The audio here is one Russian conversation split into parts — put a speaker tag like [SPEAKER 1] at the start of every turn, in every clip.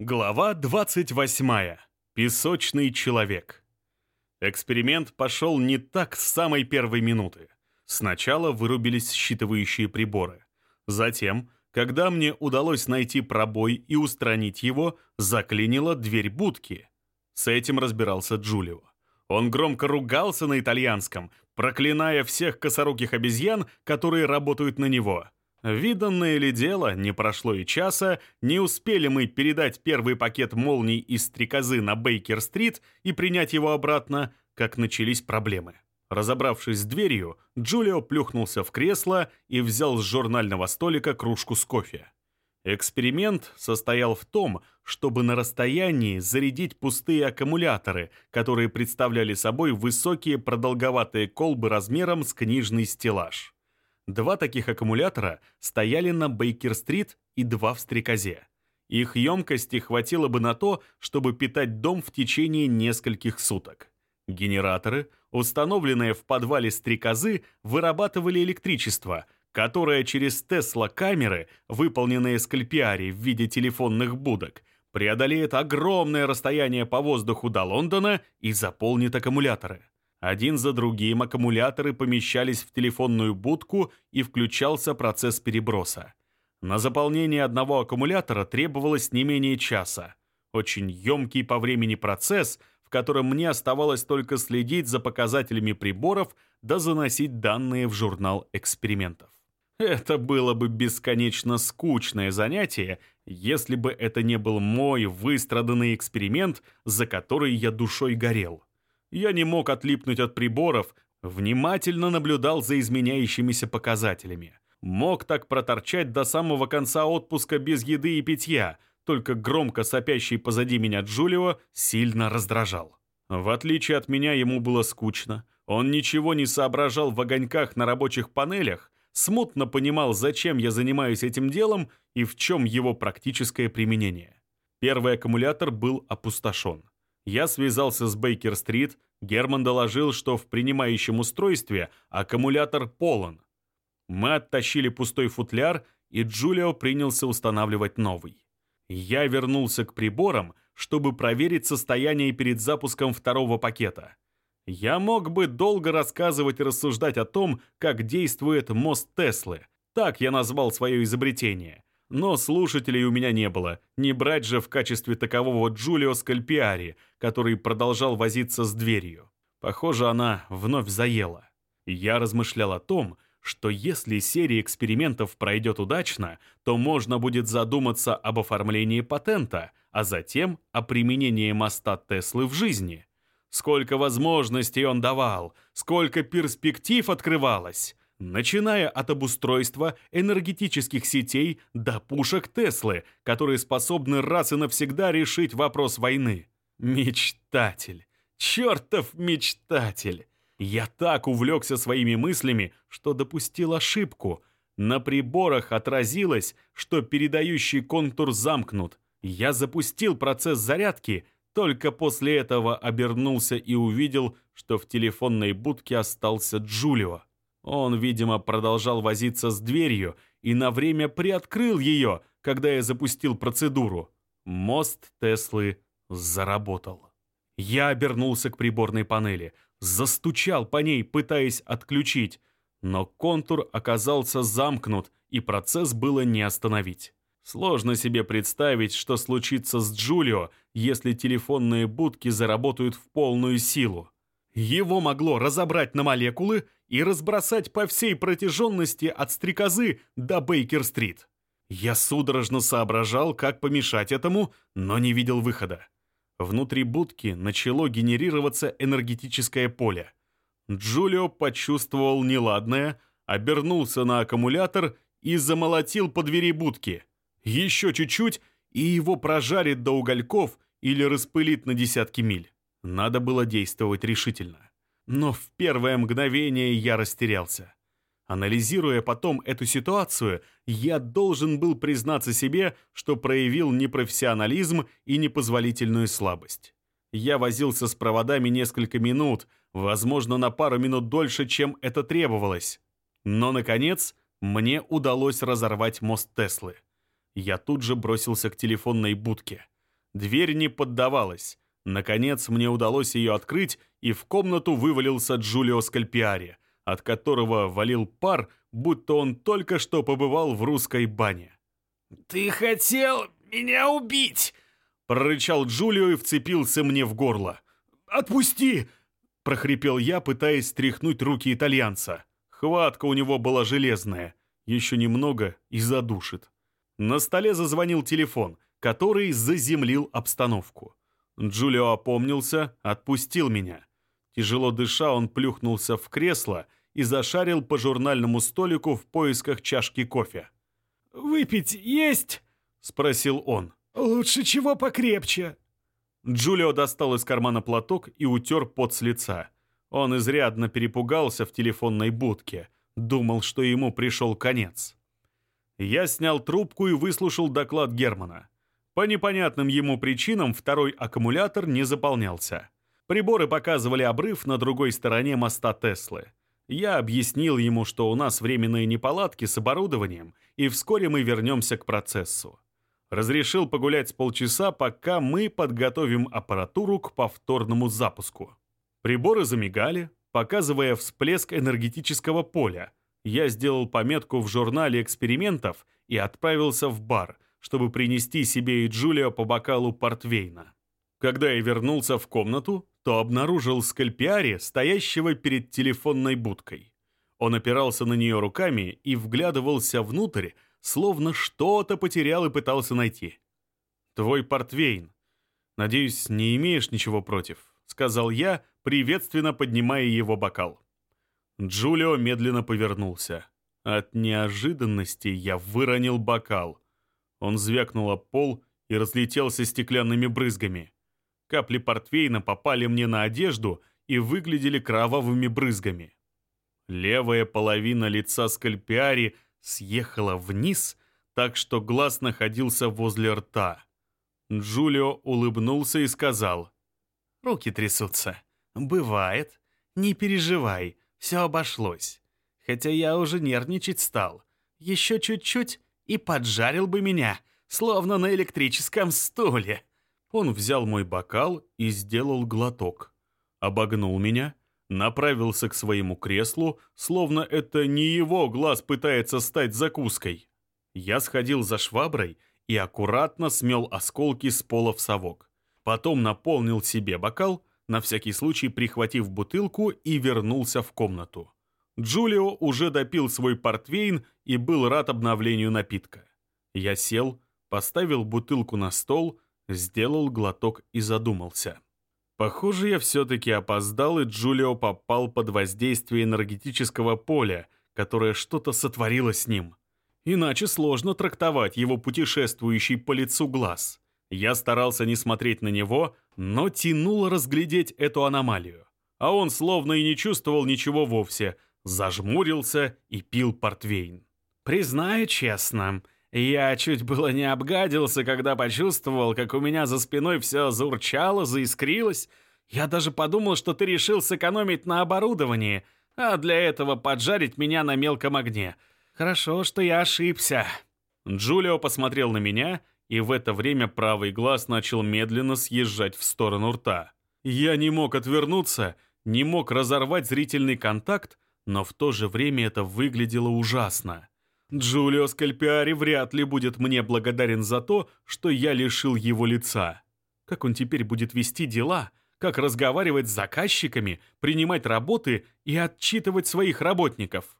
[SPEAKER 1] Глава 28. Песочный человек. Эксперимент пошел не так с самой первой минуты. Сначала вырубились считывающие приборы. Затем, когда мне удалось найти пробой и устранить его, заклинила дверь будки. С этим разбирался Джулио. Он громко ругался на итальянском, проклиная всех косоруких обезьян, которые работают на него. Виданное ли дело, не прошло и часа, не успели мы передать первый пакет молний из стрекозы на Бейкер-стрит и принять его обратно, как начались проблемы. Разобравшись с дверью, Джулио плюхнулся в кресло и взял с журнального столика кружку с кофе. Эксперимент состоял в том, чтобы на расстоянии зарядить пустые аккумуляторы, которые представляли собой высокие продолговатые колбы размером с книжный стеллаж. Два таких аккумулятора стояли на Бейкер-стрит и два в Стрекозе. Их емкости хватило бы на то, чтобы питать дом в течение нескольких суток. Генераторы, установленные в подвале Стрекозы, вырабатывали электричество, которое через Тесла-камеры, выполненные с кальпиари в виде телефонных будок, преодолеет огромное расстояние по воздуху до Лондона и заполнит аккумуляторы. Один за другим аккумуляторы помещались в телефонную будку и включался процесс переброса. На заполнение одного аккумулятора требовалось не менее часа. Очень емкий по времени процесс, в котором мне оставалось только следить за показателями приборов да заносить данные в журнал экспериментов. Это было бы бесконечно скучное занятие, если бы это не был мой выстраданный эксперимент, за который я душой горел. Я не мог отлипнуть от приборов, внимательно наблюдал за изменяющимися показателями. Мог так проторчать до самого конца отпуска без еды и питья, только громко сопящий позади меня Джулио сильно раздражал. В отличие от меня, ему было скучно. Он ничего не соображал в огоньках на рабочих панелях, смутно понимал, зачем я занимаюсь этим делом и в чем его практическое применение. Первый аккумулятор был опустошен. Я связался с Бейкер-стрит, Герман доложил, что в принимающем устройстве аккумулятор полон. Мы оттащили пустой футляр, и Джулио принялся устанавливать новый. Я вернулся к приборам, чтобы проверить состояние перед запуском второго пакета. Я мог бы долго рассказывать и рассуждать о том, как действует мост Теслы. Так я назвал свое изобретение. Но слушателей у меня не было, не брать же в качестве такового Джулио Скальпиари, который продолжал возиться с дверью. Похоже, она вновь заела. Я размышлял о том, что если серия экспериментов пройдет удачно, то можно будет задуматься об оформлении патента, а затем о применении моста Теслы в жизни. Сколько возможностей он давал, сколько перспектив открывалось начиная от обустройства энергетических сетей до пушек Теслы, которые способны раз и навсегда решить вопрос войны. Мечтатель. Чертов мечтатель. Я так увлекся своими мыслями, что допустил ошибку. На приборах отразилось, что передающий контур замкнут. Я запустил процесс зарядки, только после этого обернулся и увидел, что в телефонной будке остался Джулио. Он, видимо, продолжал возиться с дверью и на время приоткрыл ее, когда я запустил процедуру. Мост Теслы заработал. Я обернулся к приборной панели, застучал по ней, пытаясь отключить, но контур оказался замкнут, и процесс было не остановить. Сложно себе представить, что случится с Джулио, если телефонные будки заработают в полную силу. Его могло разобрать на молекулы и разбросать по всей протяженности от Стрекозы до Бейкер-стрит. Я судорожно соображал, как помешать этому, но не видел выхода. Внутри будки начало генерироваться энергетическое поле. Джулио почувствовал неладное, обернулся на аккумулятор и замолотил по двери будки. Еще чуть-чуть, и его прожарит до угольков или распылит на десятки миль. Надо было действовать решительно. Но в первое мгновение я растерялся. Анализируя потом эту ситуацию, я должен был признаться себе, что проявил непрофессионализм и непозволительную слабость. Я возился с проводами несколько минут, возможно, на пару минут дольше, чем это требовалось. Но, наконец, мне удалось разорвать мост Теслы. Я тут же бросился к телефонной будке. Дверь не поддавалась. Наконец мне удалось ее открыть, и в комнату вывалился Джулио Скальпиари, от которого валил пар, будто он только что побывал в русской бане.
[SPEAKER 2] «Ты хотел меня убить!»
[SPEAKER 1] — прорычал Джулио и вцепился мне в горло. «Отпусти!» — прохрипел я, пытаясь стряхнуть руки итальянца. Хватка у него была железная. Еще немного и задушит. На столе зазвонил телефон, который заземлил обстановку. Джулио опомнился, отпустил меня. Тяжело дыша, он плюхнулся в кресло и зашарил по журнальному столику в поисках чашки кофе.
[SPEAKER 2] «Выпить есть?» — спросил он.
[SPEAKER 1] «Лучше чего покрепче». Джулио достал из кармана платок и утер пот с лица. Он изрядно перепугался в телефонной будке, думал, что ему пришел конец. Я снял трубку и выслушал доклад Германа. По непонятным ему причинам второй аккумулятор не заполнялся. Приборы показывали обрыв на другой стороне моста Теслы. Я объяснил ему, что у нас временные неполадки с оборудованием, и вскоре мы вернемся к процессу. Разрешил погулять с полчаса, пока мы подготовим аппаратуру к повторному запуску. Приборы замигали, показывая всплеск энергетического поля. Я сделал пометку в журнале экспериментов и отправился в бар, чтобы принести себе и Джулио по бокалу портвейна. Когда я вернулся в комнату, то обнаружил Скальпиари, стоящего перед телефонной будкой. Он опирался на нее руками и вглядывался внутрь, словно что-то потерял и пытался найти. «Твой портвейн. Надеюсь, не имеешь ничего против?» — сказал я, приветственно поднимая его бокал. Джулио медленно повернулся. От неожиданности я выронил бокал. Он звякнул об пол и разлетелся стеклянными брызгами. Капли портвейна попали мне на одежду и выглядели кровавыми брызгами. Левая половина лица скальпиари съехала вниз, так что глаз находился возле рта. Джулио улыбнулся и сказал. «Руки трясутся. Бывает. Не переживай, все обошлось. Хотя я уже нервничать стал. Еще чуть-чуть и поджарил бы меня, словно на электрическом стуле». Он взял мой бокал и сделал глоток. Обогнул меня, направился к своему креслу, словно это не его глаз пытается стать закуской. Я сходил за шваброй и аккуратно смел осколки с пола в совок. Потом наполнил себе бокал, на всякий случай прихватив бутылку и вернулся в комнату. Джулио уже допил свой портвейн и был рад обновлению напитка. Я сел, поставил бутылку на стол Сделал глоток и задумался. Похоже, я все-таки опоздал, и Джулио попал под воздействие энергетического поля, которое что-то сотворило с ним. Иначе сложно трактовать его путешествующий по лицу глаз. Я старался не смотреть на него, но тянуло разглядеть эту аномалию. А он словно и не чувствовал ничего вовсе, зажмурился и пил портвейн. «Признаю честно, я чуть было не обгадился, когда почувствовал, как у меня за спиной все заурчало, заискрилось. Я даже подумал, что ты решил сэкономить на оборудовании, а для этого поджарить меня на мелком огне. Хорошо, что я ошибся». Джулио посмотрел на меня, и в это время правый глаз начал медленно съезжать в сторону рта. Я не мог отвернуться, не мог разорвать зрительный контакт, но в то же время это выглядело ужасно. Джулио Скальпиари вряд ли будет мне благодарен за то, что я лишил его лица. Как он теперь будет вести дела, как разговаривать с заказчиками, принимать работы и отчитывать своих работников?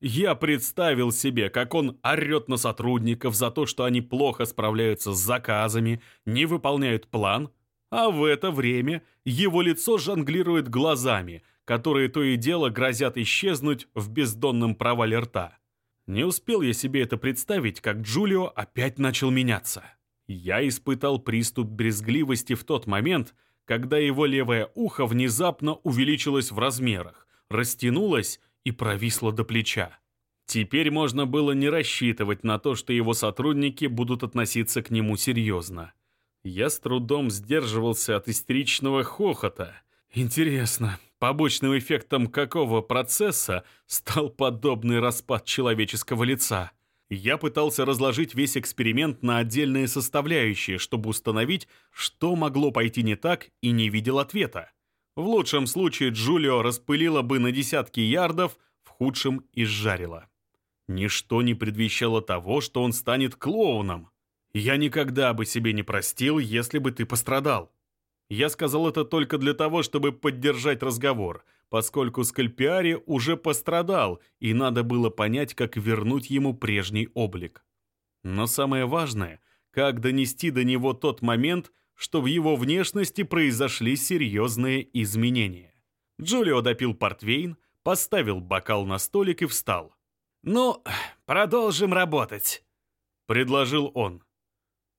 [SPEAKER 1] Я представил себе, как он орет на сотрудников за то, что они плохо справляются с заказами, не выполняют план, а в это время его лицо жонглирует глазами, которые то и дело грозят исчезнуть в бездонном провале рта. Не успел я себе это представить, как Джулио опять начал меняться. Я испытал приступ брезгливости в тот момент, когда его левое ухо внезапно увеличилось в размерах, растянулось и провисло до плеча. Теперь можно было не рассчитывать на то, что его сотрудники будут относиться к нему серьезно. Я с трудом сдерживался от истеричного хохота. Интересно, побочным эффектом какого процесса стал подобный распад человеческого лица. Я пытался разложить весь эксперимент на отдельные составляющие, чтобы установить, что могло пойти не так, и не видел ответа. В лучшем случае Джулио распылила бы на десятки ярдов, в худшем изжарила. Ничто не предвещало того, что он станет клоуном. Я никогда бы себе не простил, если бы ты пострадал. Я сказал это только для того, чтобы поддержать разговор, поскольку Скальпиари уже пострадал, и надо было понять, как вернуть ему прежний облик. Но самое важное, как донести до него тот момент, что в его внешности произошли серьезные изменения. Джулио допил портвейн, поставил бокал на столик и встал.
[SPEAKER 2] «Ну, продолжим работать», — предложил он.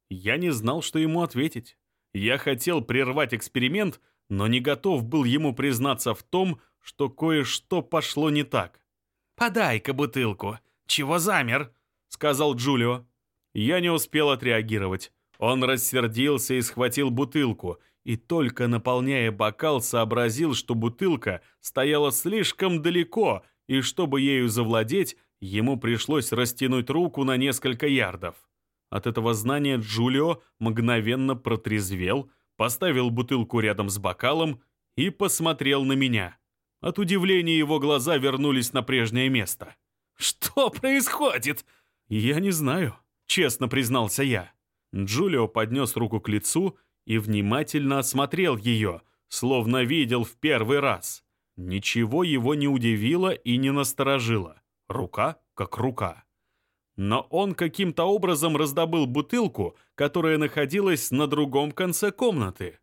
[SPEAKER 1] Я не знал, что ему ответить. Я хотел прервать эксперимент, но не готов был ему признаться в том, что кое-что пошло не так.
[SPEAKER 2] «Подай-ка бутылку. Чего замер?» — сказал Джулио.
[SPEAKER 1] Я не успел отреагировать. Он рассердился и схватил бутылку, и только наполняя бокал, сообразил, что бутылка стояла слишком далеко, и чтобы ею завладеть, ему пришлось растянуть руку на несколько ярдов. От этого знания Джулио мгновенно протрезвел, поставил бутылку рядом с бокалом и посмотрел на меня. От удивления его глаза вернулись на прежнее место.
[SPEAKER 2] «Что происходит?»
[SPEAKER 1] «Я не знаю», — честно признался я. Джулио поднес руку к лицу и внимательно осмотрел ее, словно видел в первый раз. Ничего его не удивило и не насторожило. Рука как рука. Но он каким-то образом раздобыл бутылку, которая находилась на другом конце комнаты.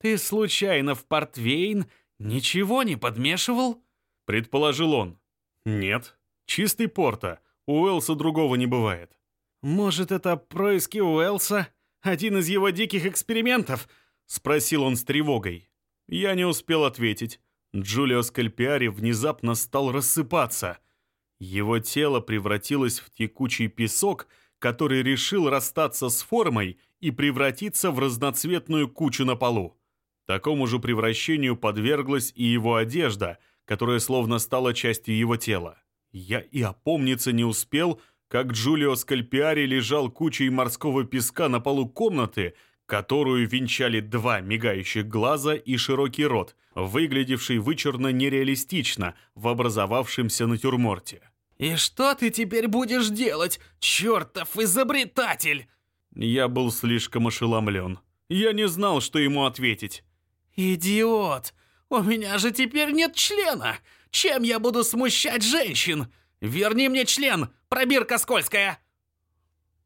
[SPEAKER 2] «Ты случайно в портвейн ничего не подмешивал?»
[SPEAKER 1] — предположил он. «Нет, чистый порта, у Уэлса другого не бывает».
[SPEAKER 2] «Может, это происки Уэлса? Один из его диких экспериментов?» — спросил он с тревогой.
[SPEAKER 1] Я не успел ответить. Джулио Скальпиари внезапно стал рассыпаться. Его тело превратилось в текучий песок, который решил расстаться с формой и превратиться в разноцветную кучу на полу. Такому же превращению подверглась и его одежда, которая словно стала частью его тела. Я и опомниться не успел, как Джулио Скальпиари лежал кучей морского песка на полу комнаты, которую венчали два мигающих глаза и широкий рот, выглядевший вычурно нереалистично в образовавшемся натюрморте.
[SPEAKER 2] «И что ты теперь будешь делать, чертов изобретатель?»
[SPEAKER 1] Я был слишком ошеломлен. Я не знал, что ему ответить.
[SPEAKER 2] «Идиот! У меня же теперь нет члена! Чем я буду смущать женщин? Верни мне член, пробирка скользкая!»